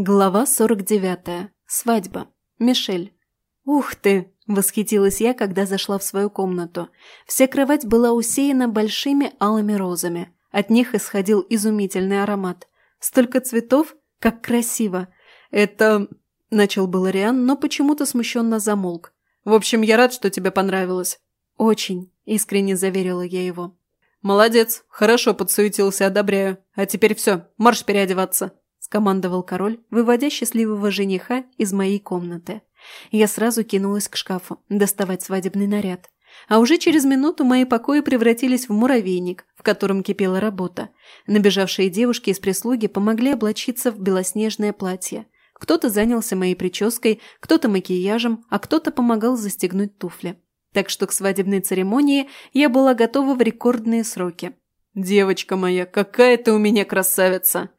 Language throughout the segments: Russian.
Глава 49. Свадьба. Мишель. «Ух ты!» – восхитилась я, когда зашла в свою комнату. Вся кровать была усеяна большими алыми розами. От них исходил изумительный аромат. Столько цветов, как красиво. Это... – начал был Риан, но почему-то смущенно замолк. «В общем, я рад, что тебе понравилось». «Очень», – искренне заверила я его. «Молодец, хорошо подсуетился, одобряю. А теперь все, марш переодеваться» скомандовал король, выводя счастливого жениха из моей комнаты. Я сразу кинулась к шкафу, доставать свадебный наряд. А уже через минуту мои покои превратились в муравейник, в котором кипела работа. Набежавшие девушки из прислуги помогли облачиться в белоснежное платье. Кто-то занялся моей прической, кто-то макияжем, а кто-то помогал застегнуть туфли. Так что к свадебной церемонии я была готова в рекордные сроки. «Девочка моя, какая ты у меня красавица!»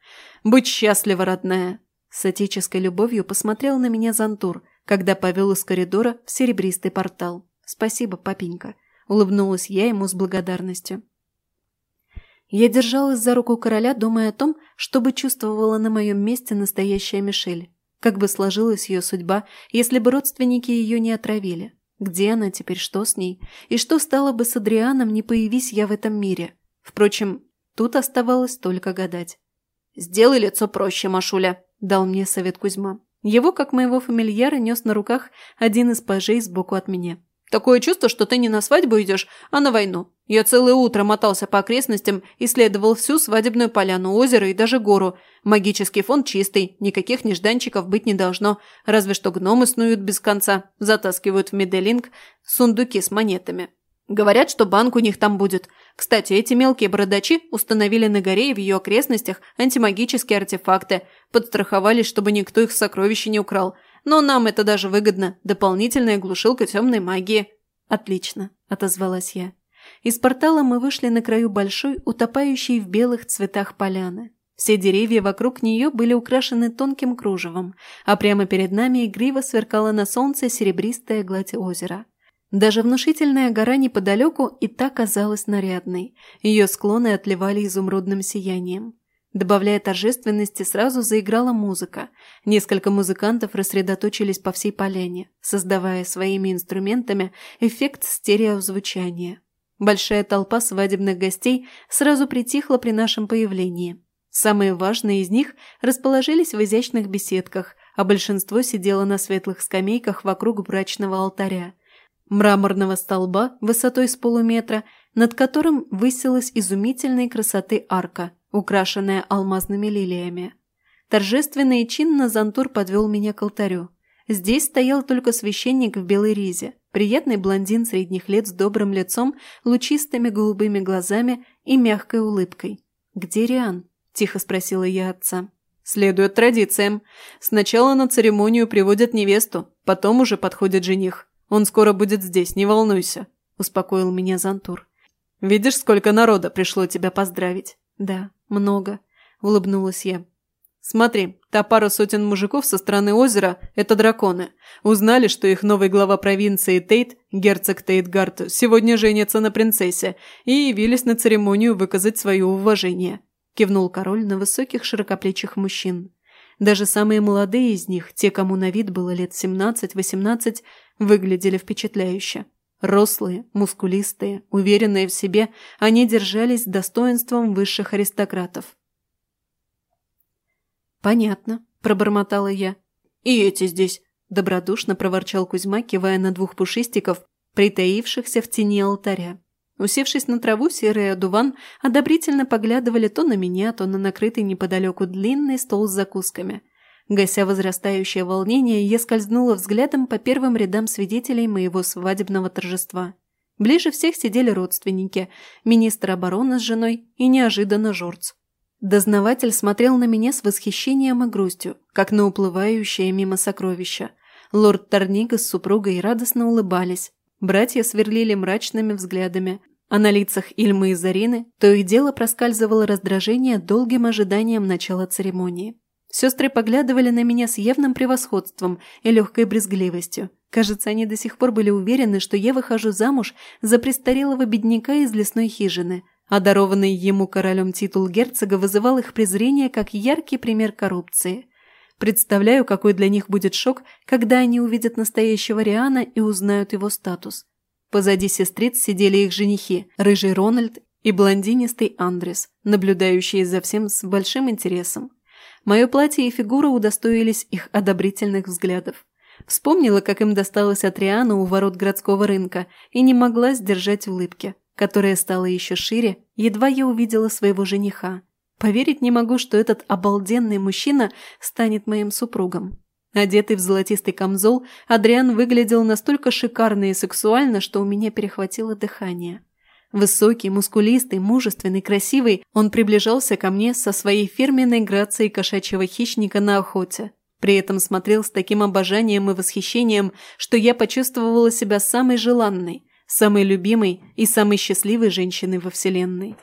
Будь счастлива, родная!» С отеческой любовью посмотрел на меня Зантур, когда повел из коридора в серебристый портал. «Спасибо, папенька», — улыбнулась я ему с благодарностью. Я держалась за руку короля, думая о том, чтобы чувствовала на моем месте настоящая Мишель. Как бы сложилась ее судьба, если бы родственники ее не отравили? Где она теперь, что с ней? И что стало бы с Адрианом, не появись я в этом мире? Впрочем, тут оставалось только гадать. «Сделай лицо проще, Машуля», – дал мне совет Кузьма. Его, как моего фамильяра, нес на руках один из пажей сбоку от меня. «Такое чувство, что ты не на свадьбу идешь, а на войну. Я целое утро мотался по окрестностям, исследовал всю свадебную поляну, озеро и даже гору. Магический фон чистый, никаких нежданчиков быть не должно, разве что гномы снуют без конца, затаскивают в Меделинг сундуки с монетами. Говорят, что банк у них там будет. Кстати, эти мелкие бородачи установили на горе и в ее окрестностях антимагические артефакты, подстраховались, чтобы никто их сокровища не украл. Но нам это даже выгодно. Дополнительная глушилка темной магии. Отлично, отозвалась я. Из портала мы вышли на краю большой, утопающей в белых цветах поляны. Все деревья вокруг нее были украшены тонким кружевом, а прямо перед нами игриво сверкала на солнце серебристая гладь озера. Даже внушительная гора неподалеку и та казалась нарядной. Ее склоны отливали изумрудным сиянием. Добавляя торжественности, сразу заиграла музыка. Несколько музыкантов рассредоточились по всей поляне, создавая своими инструментами эффект стереозвучания. Большая толпа свадебных гостей сразу притихла при нашем появлении. Самые важные из них расположились в изящных беседках, а большинство сидело на светлых скамейках вокруг брачного алтаря – мраморного столба высотой с полуметра, над которым высилась изумительной красоты арка, украшенная алмазными лилиями. Торжественно и чинно Зантур подвел меня к алтарю. Здесь стоял только священник в белой ризе, приятный блондин средних лет с добрым лицом, лучистыми голубыми глазами и мягкой улыбкой. «Где Риан?» – тихо спросила я отца. «Следует традициям. Сначала на церемонию приводят невесту, потом уже подходит жених. Он скоро будет здесь, не волнуйся», – успокоил меня Зантур. «Видишь, сколько народа пришло тебя поздравить?» «Да, много», – улыбнулась я. «Смотри, та пара сотен мужиков со стороны озера – это драконы. Узнали, что их новый глава провинции Тейт, герцог Тейтгард, сегодня женится на принцессе и явились на церемонию выказать свое уважение», – кивнул король на высоких широкоплечих мужчин. Даже самые молодые из них, те, кому на вид было лет 17-18, выглядели впечатляюще. Рослые, мускулистые, уверенные в себе, они держались достоинством высших аристократов. «Понятно», – пробормотала я. «И эти здесь», – добродушно проворчал Кузьма, кивая на двух пушистиков, притаившихся в тени алтаря. Усевшись на траву, серый одуван одобрительно поглядывали то на меня, то на накрытый неподалеку длинный стол с закусками. Гася возрастающее волнение, я скользнула взглядом по первым рядам свидетелей моего свадебного торжества. Ближе всех сидели родственники, министр обороны с женой и неожиданно Жорц. Дознаватель смотрел на меня с восхищением и грустью, как на уплывающее мимо сокровища. Лорд Торнига с супругой радостно улыбались. Братья сверлили мрачными взглядами, а на лицах Ильмы и Зарины то и дело проскальзывало раздражение долгим ожиданием начала церемонии. Сестры поглядывали на меня с явным превосходством и легкой брезгливостью. Кажется, они до сих пор были уверены, что я выхожу замуж за престарелого бедняка из лесной хижины, а дарованный ему королем титул герцога вызывал их презрение как яркий пример коррупции. Представляю, какой для них будет шок, когда они увидят настоящего Риана и узнают его статус. Позади сестриц сидели их женихи, рыжий Рональд и блондинистый Андрес, наблюдающие за всем с большим интересом. Мое платье и фигура удостоились их одобрительных взглядов. Вспомнила, как им досталось от Риана у ворот городского рынка, и не могла сдержать улыбки, которая стала еще шире, едва я увидела своего жениха. Поверить не могу, что этот обалденный мужчина станет моим супругом. Одетый в золотистый камзол, Адриан выглядел настолько шикарно и сексуально, что у меня перехватило дыхание. Высокий, мускулистый, мужественный, красивый, он приближался ко мне со своей фирменной грацией кошачьего хищника на охоте. При этом смотрел с таким обожанием и восхищением, что я почувствовала себя самой желанной, самой любимой и самой счастливой женщиной во Вселенной.